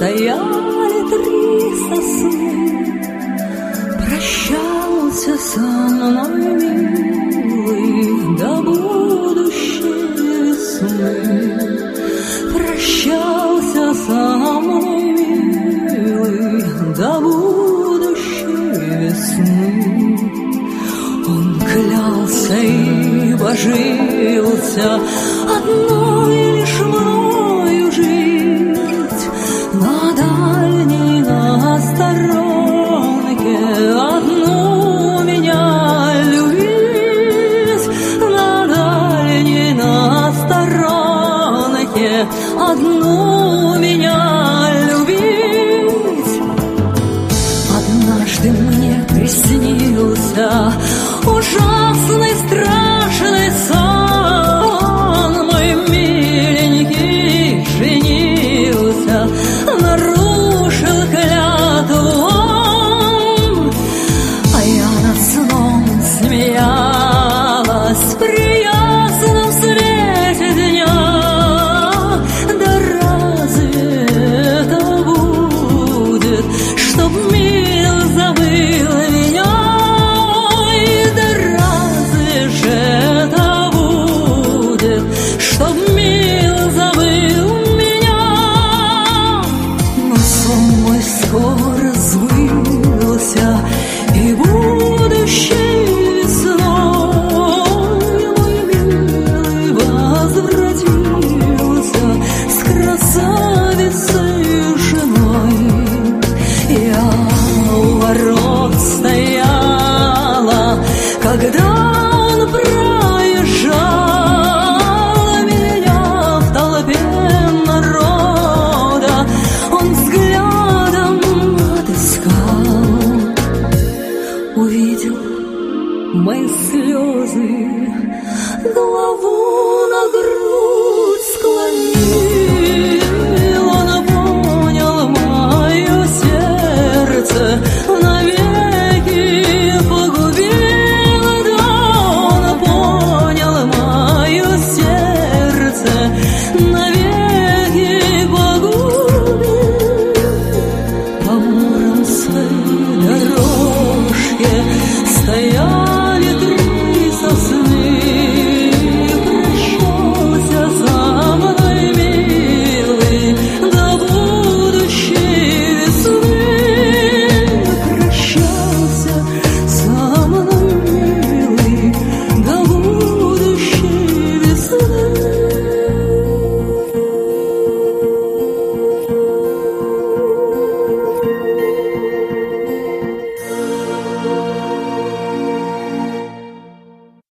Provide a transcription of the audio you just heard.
стояли три сосны. Прощался со мной, милый, до будущей весны. Прощался со мной, милый, до будущей весны. Он клялся и божился одной чтоб мил забыл меня. Но сон мой скоро сбылся, и будущий снова мой милый возвратился с красавицей женой. Я у ворот стояла, когда увидел мои слезы, голову на